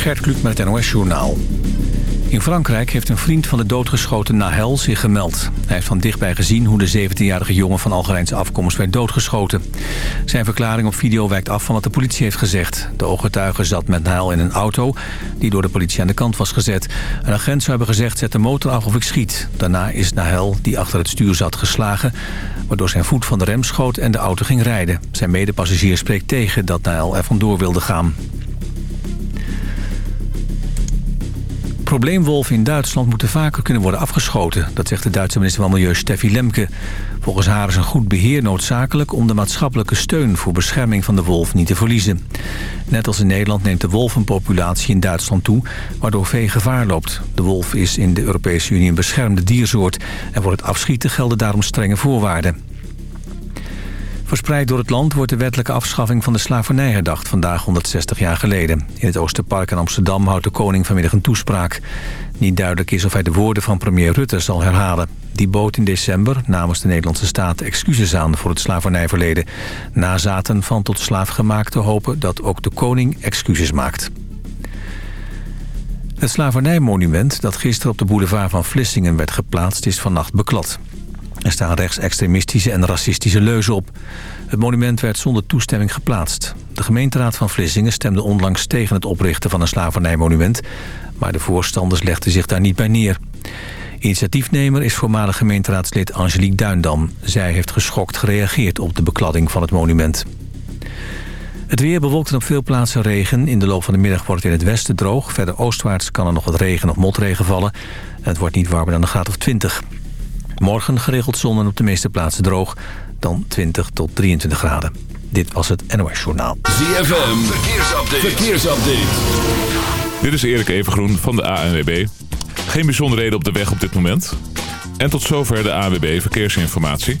Gert Kluk met het NOS-journaal. In Frankrijk heeft een vriend van de doodgeschoten Nahel zich gemeld. Hij heeft van dichtbij gezien hoe de 17-jarige jongen van Algerijnse afkomst werd doodgeschoten. Zijn verklaring op video wijkt af van wat de politie heeft gezegd. De ooggetuige zat met Nahel in een auto die door de politie aan de kant was gezet. Een agent zou hebben gezegd zet de motor af of ik schiet. Daarna is Nahel, die achter het stuur zat, geslagen... waardoor zijn voet van de rem schoot en de auto ging rijden. Zijn medepassagier spreekt tegen dat Nahel er vandoor wilde gaan. Probleemwolven in Duitsland moeten vaker kunnen worden afgeschoten. Dat zegt de Duitse minister van Milieu Steffi Lemke. Volgens haar is een goed beheer noodzakelijk om de maatschappelijke steun voor bescherming van de wolf niet te verliezen. Net als in Nederland neemt de wolvenpopulatie in Duitsland toe, waardoor vee gevaar loopt. De wolf is in de Europese Unie een beschermde diersoort en voor het afschieten gelden daarom strenge voorwaarden. Verspreid door het land wordt de wettelijke afschaffing van de slavernij herdacht... vandaag 160 jaar geleden. In het Oosterpark in Amsterdam houdt de koning vanmiddag een toespraak. Niet duidelijk is of hij de woorden van premier Rutte zal herhalen. Die bood in december namens de Nederlandse staat excuses aan voor het slavernijverleden. Nazaten van tot slaafgemaakte hopen dat ook de koning excuses maakt. Het slavernijmonument dat gisteren op de boulevard van Vlissingen werd geplaatst is vannacht beklad. Er staan rechtsextremistische en racistische leuzen op. Het monument werd zonder toestemming geplaatst. De gemeenteraad van Vlissingen stemde onlangs tegen het oprichten van een slavernijmonument... maar de voorstanders legden zich daar niet bij neer. Initiatiefnemer is voormalig gemeenteraadslid Angelique Duindam. Zij heeft geschokt gereageerd op de bekladding van het monument. Het weer bewolkt en op veel plaatsen regen. In de loop van de middag wordt het in het westen droog. Verder oostwaarts kan er nog wat regen of motregen vallen. Het wordt niet warmer dan een graad of 20. Morgen geregeld zon en op de meeste plaatsen droog. Dan 20 tot 23 graden. Dit was het NOS Journaal. ZFM, verkeersupdate. verkeersupdate. Dit is Erik Evengroen van de ANWB. Geen bijzonderheden op de weg op dit moment. En tot zover de ANWB Verkeersinformatie.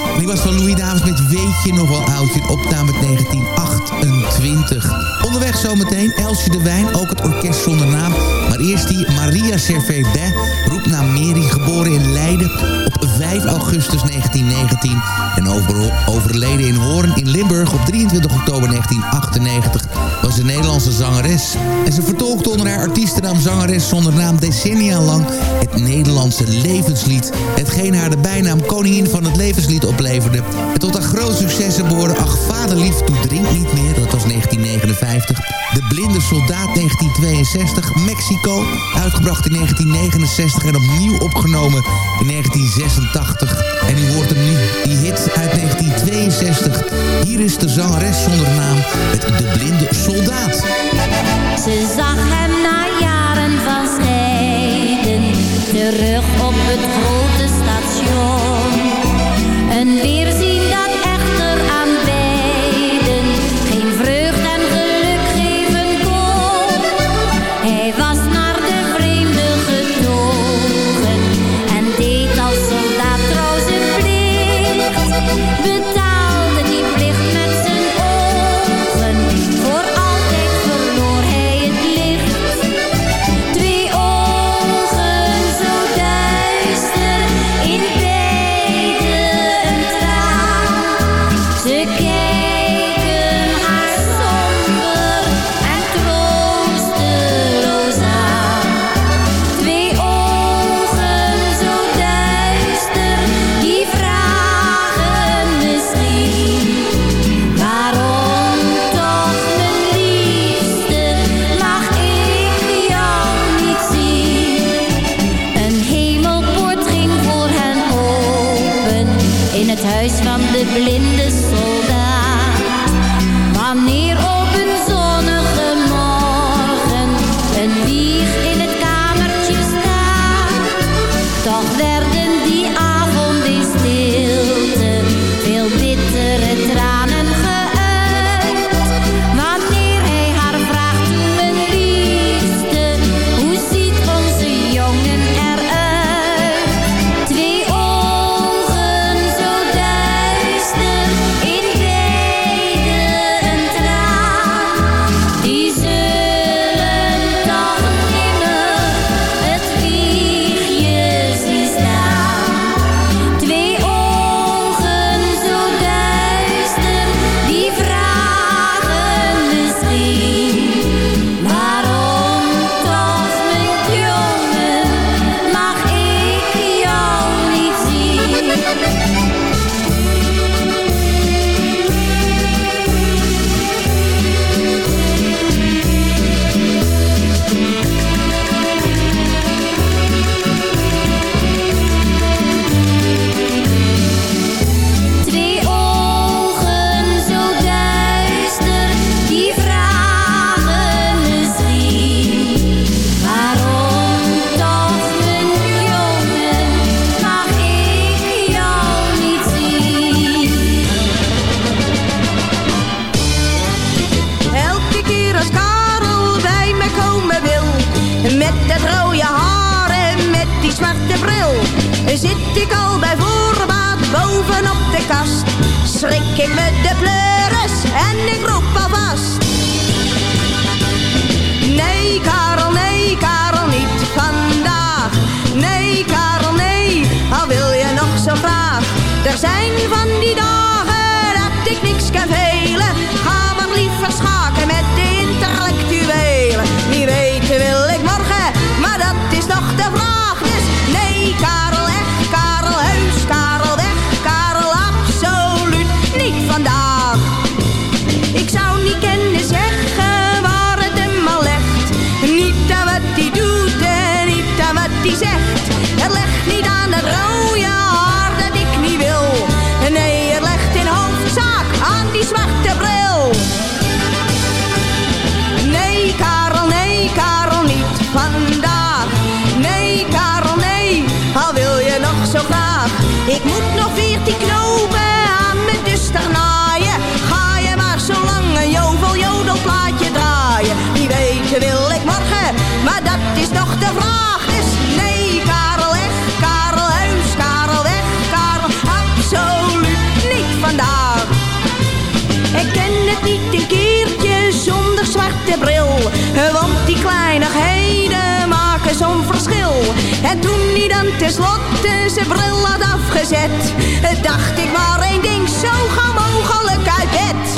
En was van Louis Davis met Weet je nog wel oudje, opname uit 1928. Onderweg zometeen Elsje de Wijn, ook het orkest zonder naam. Maar eerst die Maria Servet-Bay, roepnaam Mary, geboren in Leiden op 5 augustus 1919. En over, overleden in Hoorn in Limburg op 23 oktober 1998 was een Nederlandse zangeres. En ze vertolkte onder haar artiestennaam zangeres zonder naam decennia lang het Nederlandse levenslied. Hetgeen haar de bijnaam koningin van het levenslied opleverde. En tot haar groot successen behoorde Ach vaderlief, toe drink niet meer, dat was 1959. De Blinde Soldaat 1962, Mexico, uitgebracht in 1969 en opnieuw opgenomen in 1986. En u hoort hem nu, die hit uit 1962. Hier is de zangeres zonder naam met De Blinde Soldaat. Ze zag hem na jaren van scheiden terug op het grote station. Want die kleinigheden maken zo'n verschil. En toen hij dan tenslotte zijn bril had afgezet, dacht ik maar één ding, zo ga mogelijk uit bed.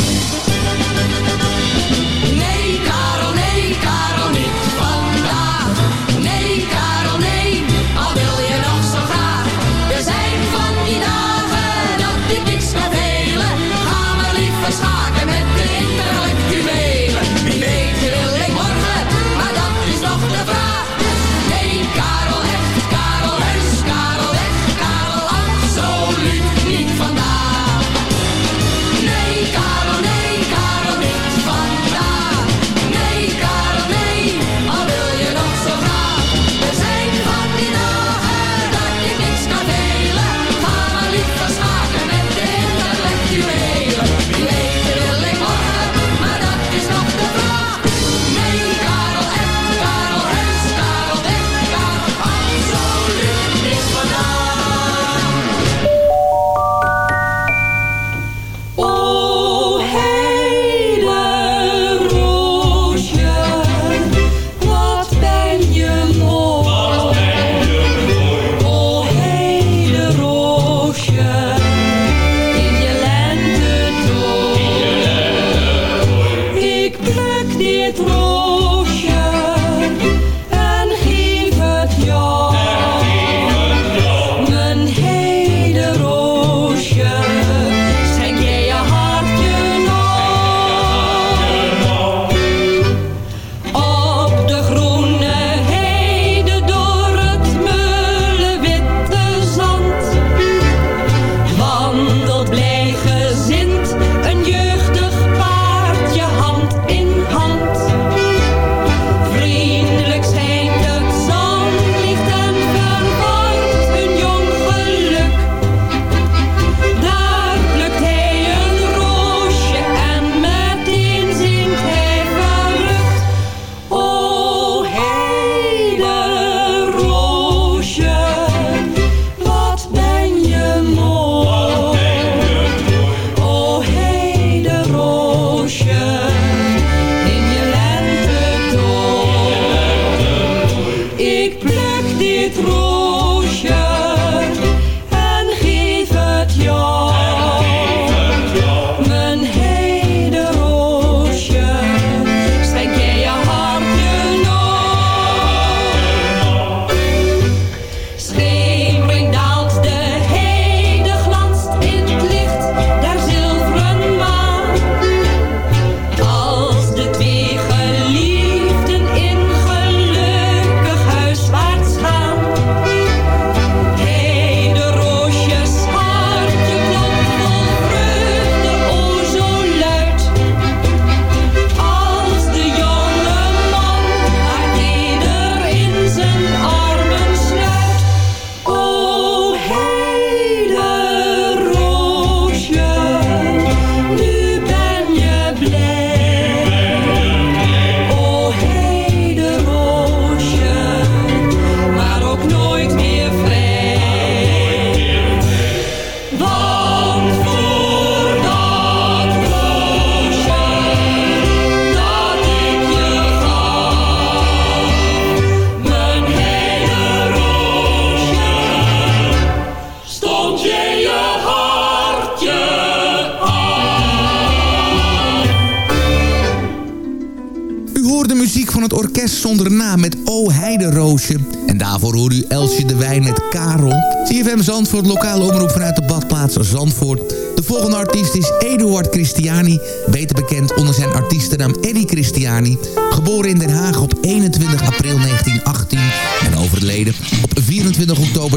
De volgende artiest is Eduard Christiani, beter bekend onder zijn artiestennaam Eddie Christiani.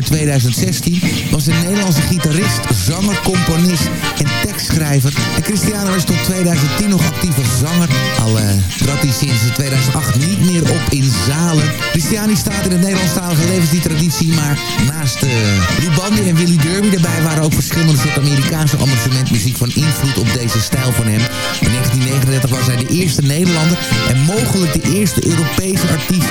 2016... was een Nederlandse gitarist, zanger, componist en tekstschrijver. En Christiani was tot 2010 nog actief als zanger. Al uh, trad hij sinds 2008 niet meer op in zalen. Christiani staat in het Nederlandstalige levensliedtraditie... maar naast uh, Lou Bandy en Willy Derby daarbij waren ook verschillende soorten Amerikaanse amusementmuziek van invloed op deze stijl van hem. In 1939 was hij de eerste Nederlander en mogelijk de eerste Europese artiest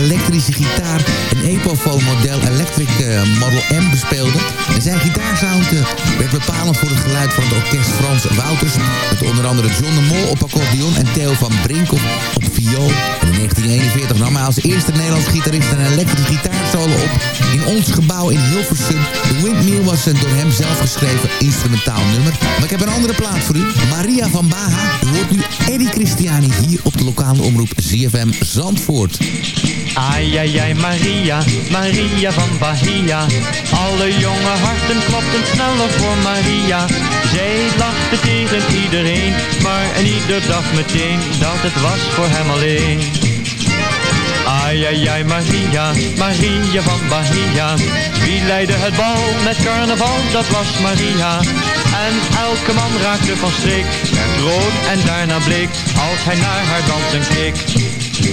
elektrische gitaar, een Epophone model Electric uh, Model M bespeelde. En zijn gitaarsound uh, werd bepalend voor het geluid van het orkest Frans Wouters, met onder andere John de Mol op accordeon en Theo van Brinkel op viool. En in 1941 nam hij als eerste Nederlandse gitarist een elektrische gitaarsolo op in ons gebouw in Hilversum. The Windmill was een door hem zelf geschreven instrumentaal nummer. Maar ik heb een andere plaat voor u. Maria van Baha. U hoort nu Eddie Christiani hier op de lokale omroep ZFM Zandvoort. Ai, ai, ai, Maria, Maria van Bahia. Alle jonge harten klopten sneller voor Maria. Zij lachte tegen iedereen, maar en ieder dacht meteen dat het was voor hem alleen. Ai, ai, ai, Maria, Maria van Bahia. Wie leidde het bal met carnaval, dat was Maria. En elke man raakte van streek, werd rood en daarna bleek, als hij naar haar dansen keek.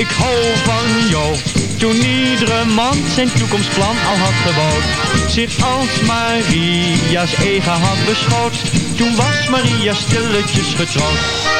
ik hou van jou. Toen iedere man zijn toekomstplan al had gebouwd, zich als Maria's eigen had beschouwd, toen was Maria stilletjes getrouwd.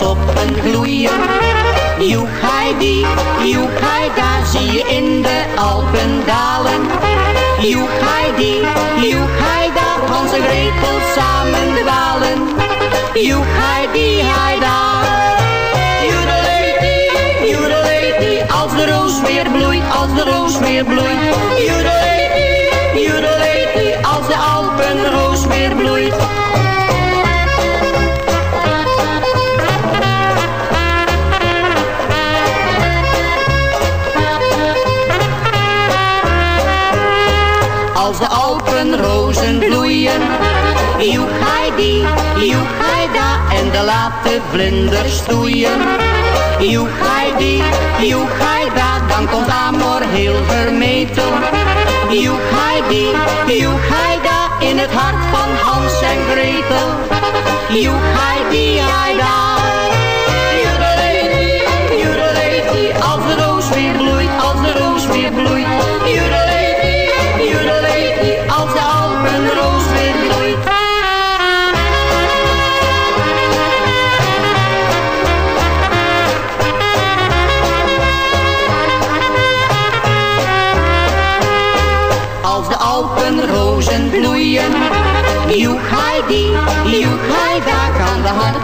Alpentoppen gloeien. Joek die, joek da zie je in de Alpen dalen. Joek die, joek da onze Gretel samen dwalen. Joek die, da. Joedeleti, joedeleti, als de roos weer bloeit, als de roos weer bloeit. Joedeleti, als de Alpenroos weer bloeit. Als de Alpenrozen bloeien, joek die, joek da en de late vlinders stoeien. Joeg hij die, joeg hij dat, dan komt Amor heel vermetel. Joeg hij die, joeg hij dat, in het hart van Hans en Gretel. Joeg hij die, hij daar.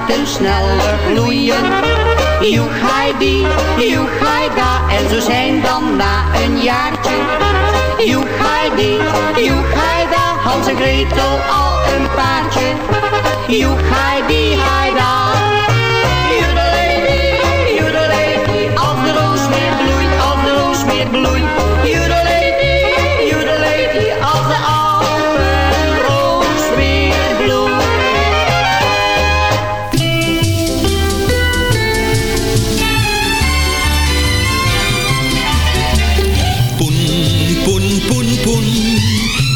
Harten sneller gloeien. Joeg hij die, joeg hij en zo zijn dan na een jaartje. Joeg hij die, joeg hij Hans en Gretel al een paardje. Joeg hij die, hij daar.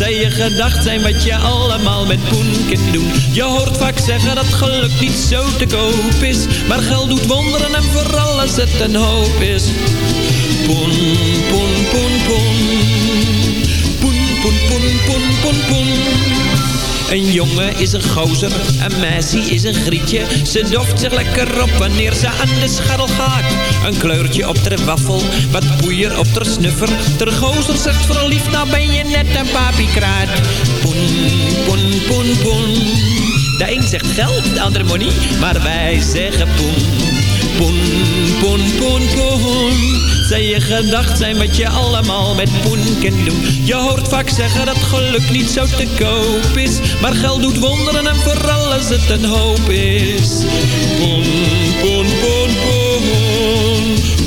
Zij je gedacht zijn wat je allemaal met poen doen. Je hoort vaak zeggen dat geluk niet zo te koop is. Maar geld doet wonderen en vooral als het een hoop is. Poen, poen, poen, poen. Poen, poen, poen, poen, poen, poen. Een jongen is een gozer, een meisje is een grietje. Ze doft zich lekker op wanneer ze aan de scharrel gaat. Een kleurtje op ter waffel, wat poeier op ter snuffer. Ter gozer zegt vooral lief, nou ben je net een papiekraat. Poen, poen, poen, poen. De een zegt geld, de ander money, maar wij zeggen poen. Poen, poen, poen, poen. Zij je gedacht zijn wat je allemaal met poen kunt doen. Je hoort vaak zeggen dat geluk niet zo te koop is. Maar geld doet wonderen en vooral als het een hoop is. Poen, poen, poen, poen.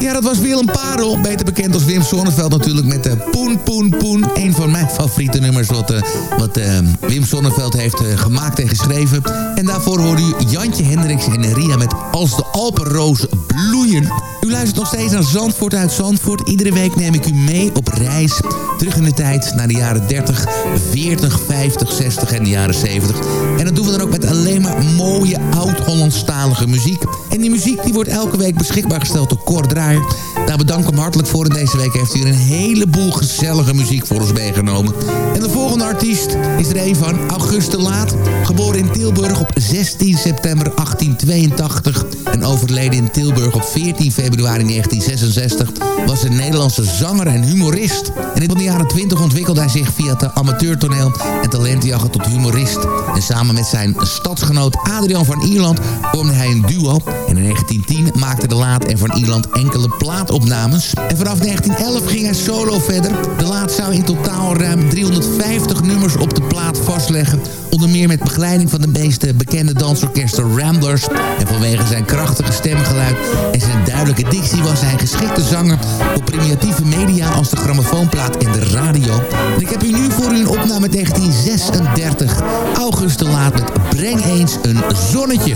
Ja, dat was Willem Parel. Beter bekend als Wim Sonneveld natuurlijk met de Poen Poen Poen. Een van mijn favoriete nummers wat, eh, wat eh, Wim Sonneveld heeft eh, gemaakt en geschreven. En daarvoor hoorde u Jantje Hendricks en Ria met Als de Alpenrozen bloeien. U luistert nog steeds naar Zandvoort uit Zandvoort. Iedere week neem ik u mee op reis. Terug in de tijd naar de jaren 30, 40, 50, 60 en de jaren 70. En dat doen we dan ook met alleen maar mooie oud-Hollandstalige muziek. En die muziek die wordt elke week beschikbaar gesteld door Cor Draaier. Daar bedank ik hem hartelijk voor. En deze week heeft er een heleboel gezellige muziek voor ons meegenomen. En de volgende artiest is er een van Auguste Laat. Geboren in Tilburg op 16 september 1882. En overleden in Tilburg op 14 februari 1966. Was een Nederlandse zanger en humorist. En in de jaren 20 ontwikkelde hij zich via het amateurtoneel en talentjagen tot humorist. En samen met zijn stadsgenoot Adrian van Ierland vormde hij een duo. En in 1910 maakte de Laat en van Ierland enkele plaatopnames. En vanaf 1911 ging hij solo verder. De Laat zou in totaal ruim 350 nummers op de plaat vastleggen. Onder meer met begeleiding van de meest bekende dansorkesten Ramblers. En vanwege zijn krachtige krachtige stemgeluid en zijn duidelijke dictie was hij geschikte zanger voor primitieve media als de grammofoonplaat en de radio. Ik heb u nu voor u een opname 1936. August te laat met Breng eens een zonnetje.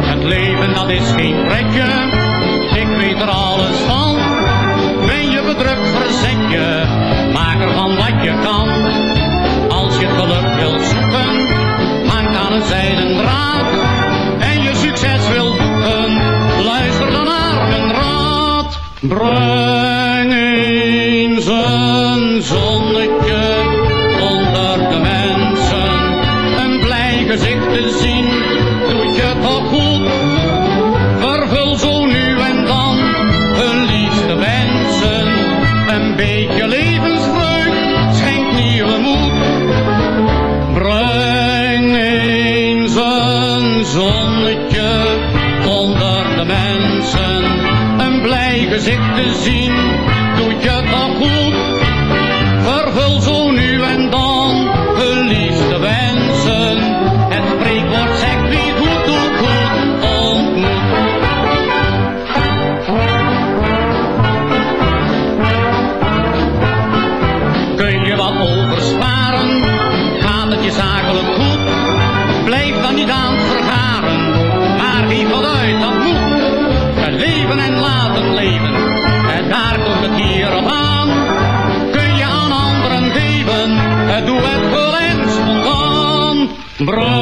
Het leven dat is geen pretje, ik weet er alles van. Ben je bedrukt, verzet je, maak ervan wat je kan. Als je geluk wilt zoeken, hangt aan een zijden draad. Luister dan naar mijn raad. Breng eens een zonnetje onder de mensen. Een blij gezicht te zien, doet je toch goed. Gezicht te zien, doet je toch goed. Vervul zo nu Браво!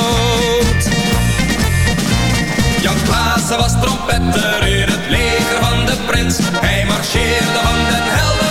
Klaassen was trompetter in het leger van de prins. Hij marcheerde van den Helder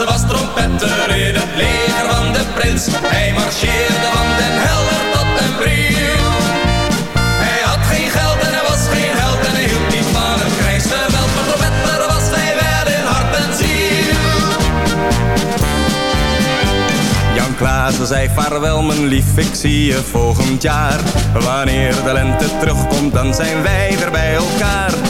Klaassen was trompetter in het leger van de prins. Hij marcheerde van den helder tot den bril. Hij had geen geld en hij was geen held en hij hield niet van het krijgsgeweld. Maar trompetter was hij wel in hart en ziel. Jan Klaassen zei vaarwel mijn lief, ik zie je volgend jaar. Wanneer de lente terugkomt, dan zijn wij weer bij elkaar.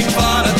Niet van het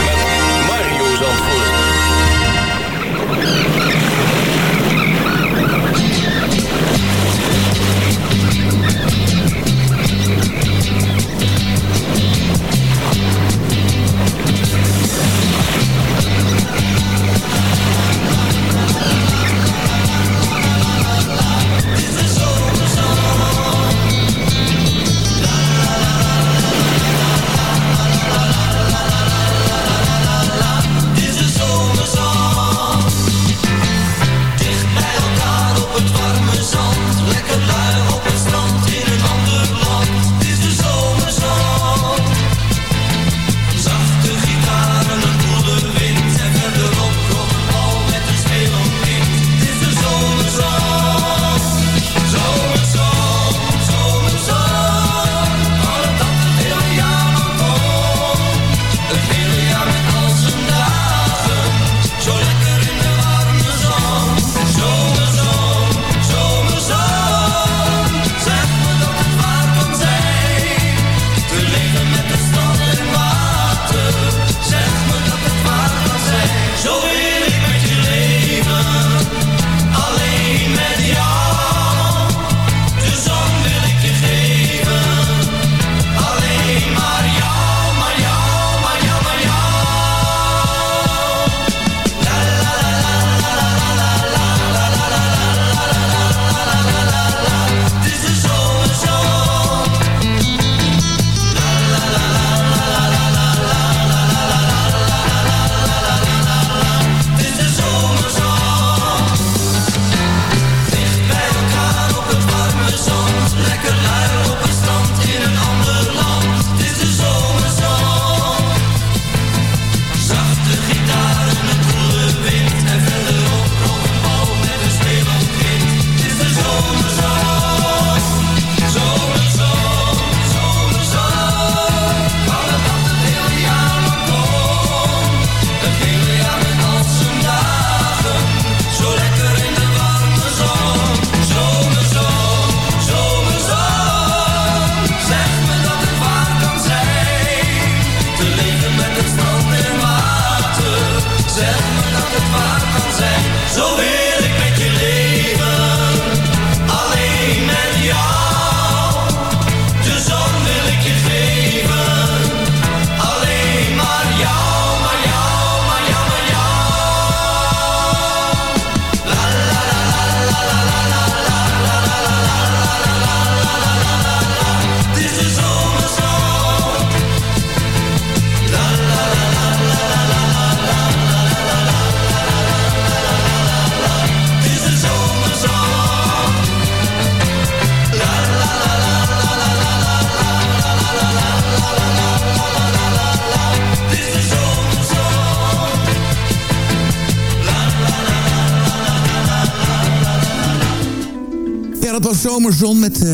was Zomerzon met uh,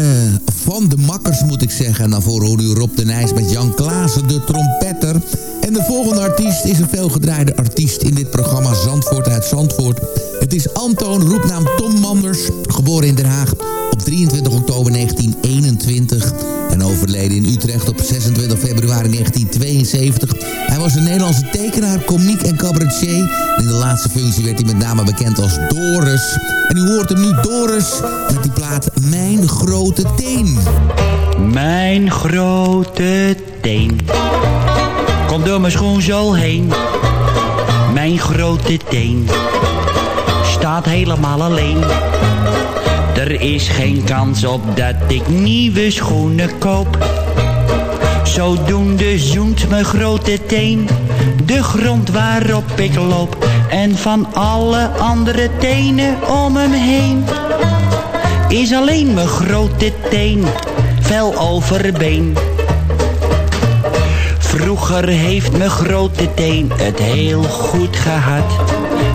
Van de Makkers, moet ik zeggen. En daarvoor hoorde u Rob de Nijs met Jan Klaassen, de trompetter. En de volgende artiest is een veelgedraaide artiest in dit programma Zandvoort uit Zandvoort. Het is Antoon, roepnaam Tom Manders, geboren in Den Haag 23 oktober 1921 en overleden in Utrecht op 26 februari 1972. Hij was een Nederlandse tekenaar, komiek en cabaretier. in de laatste functie werd hij met name bekend als Doris. En u hoort hem nu Doris met die plaat Mijn Grote Teen. Mijn grote teen Komt door mijn schoen zo heen Mijn grote teen Staat helemaal alleen er is geen kans op dat ik nieuwe schoenen koop. Zodoende zoent mijn grote teen de grond waarop ik loop. En van alle andere tenen om hem heen is alleen mijn grote teen vel overbeen. Vroeger heeft mijn grote teen het heel goed gehad.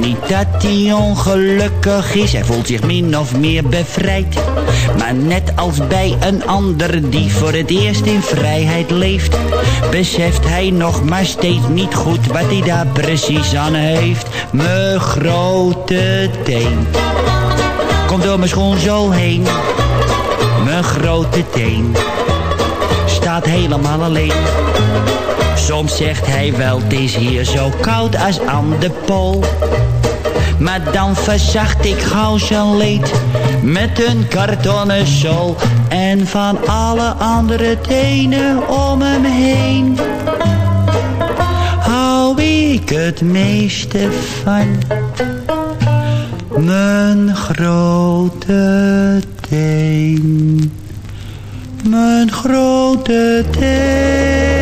Niet dat hij ongelukkig is, hij voelt zich min of meer bevrijd. Maar net als bij een ander die voor het eerst in vrijheid leeft, beseft hij nog maar steeds niet goed wat hij daar precies aan heeft. Mijn grote teen komt door mijn schoen zo heen. Mijn grote teen staat helemaal alleen. Soms zegt hij wel, het is hier zo koud als aan de pool. Maar dan verzacht ik gauw zijn leed met een kartonnen zool. En van alle andere tenen om hem heen hou ik het meeste van. Mijn grote teen mijn grote teen.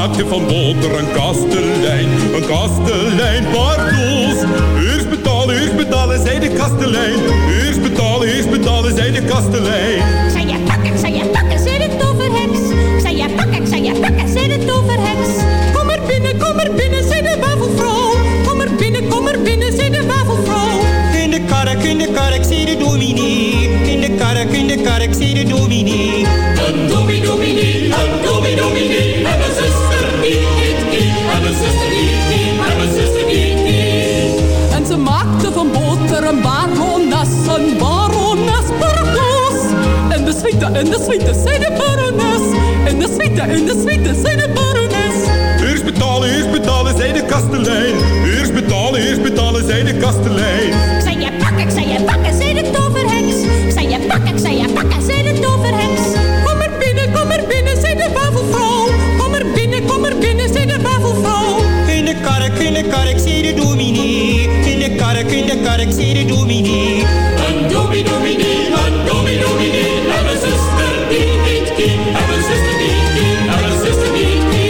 En ze maakte van boter een kastelein, een kastelein pardoes. Eerst betalen, eerst betalen, zei de kastelein. Eerst betalen, eerst betalen, zei de kastelein. Zei je pakken, zei je pakken, zei de toverheks. Zei je pakken, zei je pakken, zei de toverheks. Kom er binnen, kom er binnen, zei de wafelvrouw. Kom er binnen, kom er binnen, zei de wafelvrouw. In de kark, in de kark, zei de dominee. In de kark, in de kark, zei de dominee. Een dominee, dominee, een dominee, een barones, een barones pardoes. En de suite, en de suite, zei de barones. En de suite, en de suite, zei de barones. Eerst betalen, eerst betalen, zei de kastelein. Eerst betalen, eerst betalen, zei de kastelein. Ik zei je pakken, ik zei je pakken, zei de toverheks. Ik zei je pakken, ik zei je pakken, zei de toverheks. Kom er binnen, kom er binnen, zei de wafelvrouw. In de kark, zei de dominee. In de kark, in de kark, zei de dominee. Een dominee, dominee, een dominee, dominee. En mijn zuster die niet kie, en mijn zuster die niet kie, en mijn zuster die niet kie.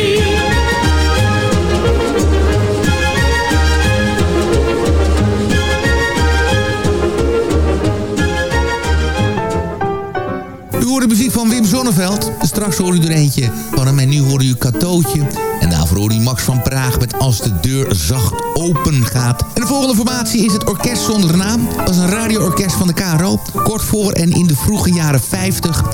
U hoort de muziek van Wim Zonneveld. Straks hoor u er eentje van hem en nu hoor u Katootje. Daarvoor Max van Praag met Als de deur zacht open gaat. En de volgende formatie is het Orkest Zonder Naam. Dat is een radioorkest van de KRO. Kort voor en in de vroege jaren 50.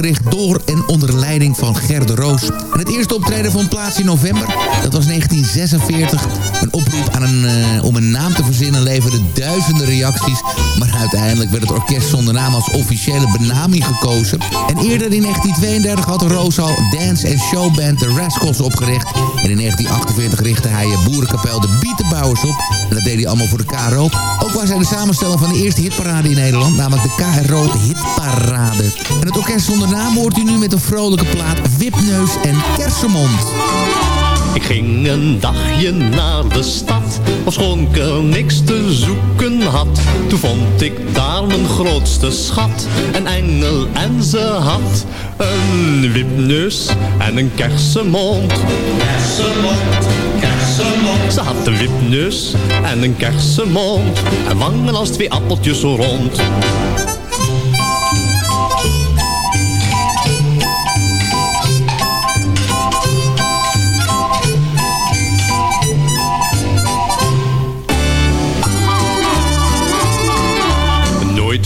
Opgericht door en onder leiding van Gerde Roos. En het eerste optreden vond plaats in november. Dat was 1946. Een oproep aan een, eh, om een naam te verzinnen leverde duizenden reacties. Maar uiteindelijk werd het Orkest Zonder Naam als officiële benaming gekozen. En eerder in 1932 had Roos al dance- en showband The Rascals opgericht. En in 1948 richtte hij boerenkapel De Bietenbouwers op. En dat deed hij allemaal voor de KRO. Ook was hij de samensteller van de eerste hitparade in Nederland, namelijk de KRO Hitparade. En het orkest zonder naam hoort u nu met een vrolijke plaat Wipneus en Kersenmond. Ik ging een dagje naar de stad, ofschoon ik er niks te zoeken had. Toen vond ik daar mijn grootste schat, een engel en ze had een wipneus en een kersenmond. Kersenmond, kersenmond. Ze had een wipneus en een kersenmond en wangen als twee appeltjes rond.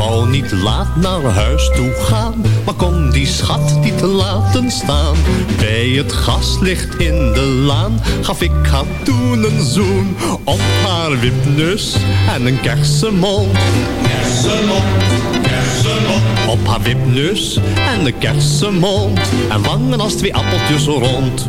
Kon niet laat naar huis toe gaan, maar kon die schat niet laten staan. Bij het gaslicht in de laan gaf ik haar toen een zoen op haar wipneus en een kersenmond. Kersenmond. Op haar wipneus en een kersenmond en wangen als twee appeltjes rond.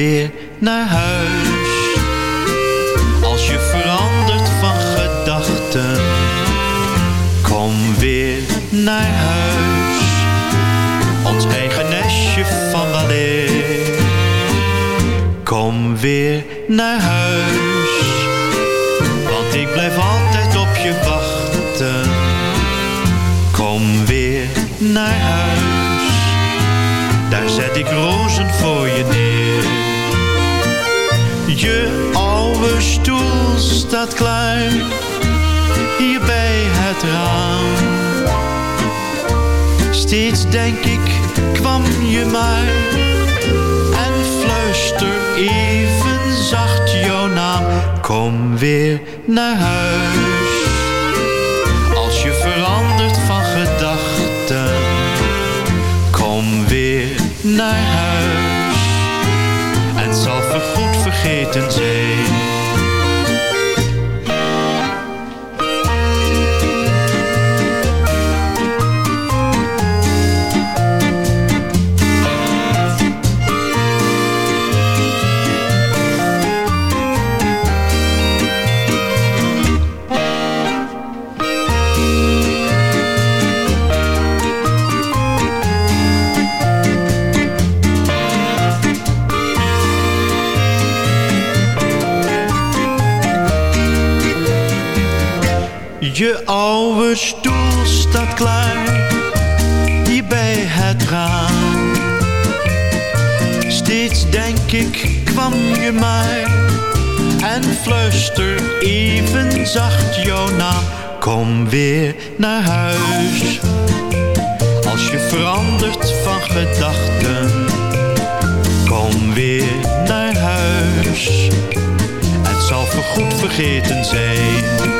Weer naar huis. Als je verandert van gedachten Kom weer naar huis. Ons eigen nestje van weleer Kom weer naar huis Want ik blijf altijd op je wachten. Kom weer naar huis. Daar zet ik rozen voor je neer Je oude stoel staat klaar. Hier bij het raam. Steeds denk ik, kwam je maar. En fluister even zacht jouw naam. Kom weer naar huis. Als je verandert van gedachten Kom weer naar huis weer naar huis, als je verandert van gedachten. Kom weer naar huis, het zal voorgoed vergeten zijn.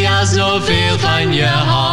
zoveel van je hou.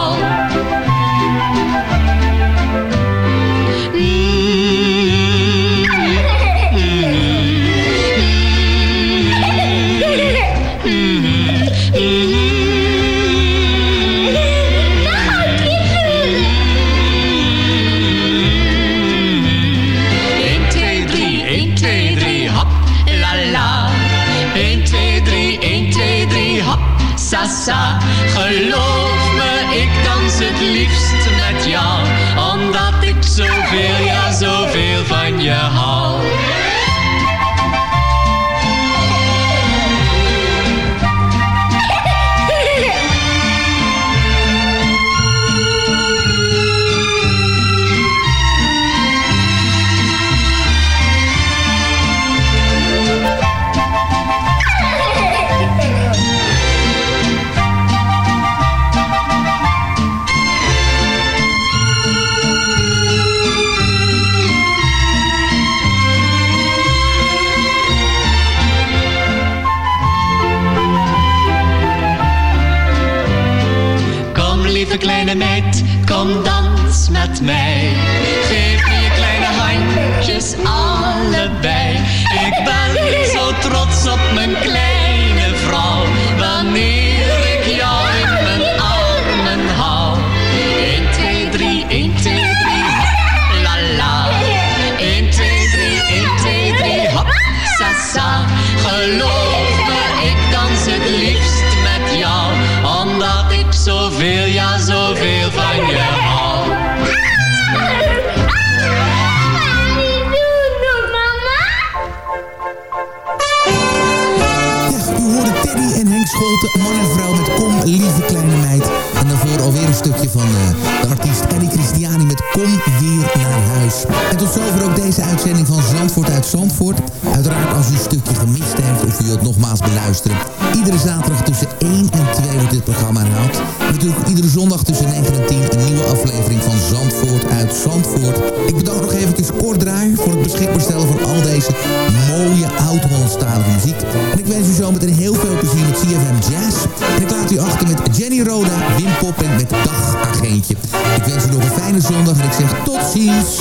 Scholten, man en vrouw met Kom, lieve kleine meid. En daarvoor alweer een stukje van eh, de artiest Ellie Christiani met Kom weer naar huis. En tot zover ook deze uitzending van Zandvoort uit Zandvoort. Uiteraard als u een stukje gemist heeft of u wilt nogmaals beluisteren. Iedere zaterdag tussen 1 en 2 wordt dit programma herhaald. Natuurlijk iedere zondag tussen 9 en 10 een nieuwe aflevering van Zandvoort uit Zandvoort. Ik bedank nog eventjes Kort Draaier voor het beschikbaar stellen van al deze mooie oud-Hollandstalige muziek. En ik wens u zo meteen heel veel plezier met CFM Jazz. En ik laat u achter met Jenny Roda, Popping met Dagagentje. Ik wens u nog een fijne zondag en ik zeg tot ziens.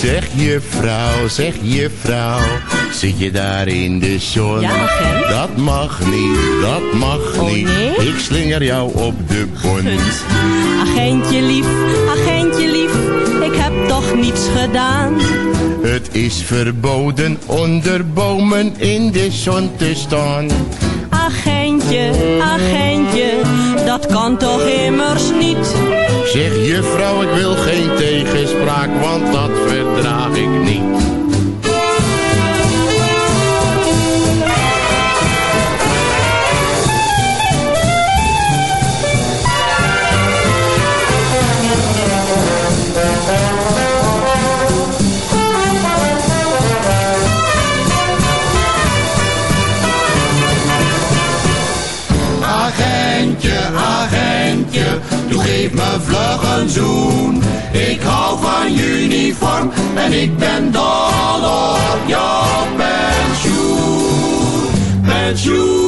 Zeg juffrouw, zeg juffrouw, zit je daar in de zon? Ja, agent. Dat mag niet, dat mag Oh, niet. nee? Ik slinger jou op de bon. Agentje lief, agentje lief, ik heb toch niets gedaan. Het is verboden onder bomen in de zon te staan. Agentje, agentje, dat kan toch immers niet. Zeg juffrouw, ik wil geen tegenspraak, want dat verdraag Een zoen. Ik hou van uniform en ik ben dol op jouw pensioen. Pensioen.